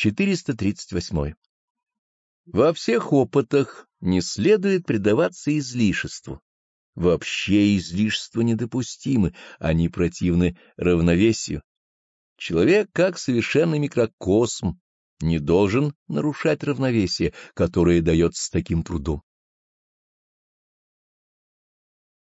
438. Во всех опытах не следует предаваться излишеству. Вообще излишества недопустимы, они противны равновесию. Человек, как совершенный микрокосм, не должен нарушать равновесие, которое дается с таким трудом.